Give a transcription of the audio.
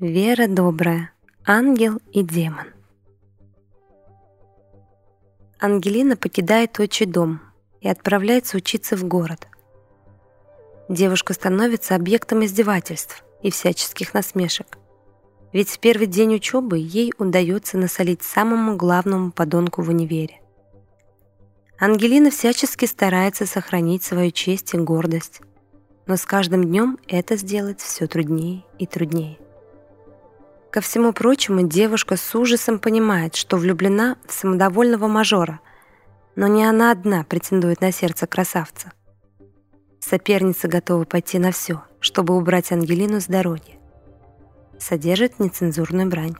Вера добрая, ангел и демон. Ангелина покидает отчий дом и отправляется учиться в город. Девушка становится объектом издевательств и всяческих насмешек. Ведь в первый день учебы ей удается насолить самому главному подонку в универе. Ангелина всячески старается сохранить свою честь и гордость, но с каждым днем это сделать все труднее и труднее. Ко всему прочему, девушка с ужасом понимает, что влюблена в самодовольного мажора, но не она одна претендует на сердце красавца. Соперница готова пойти на все, чтобы убрать Ангелину с дороги. Содержит нецензурную брань.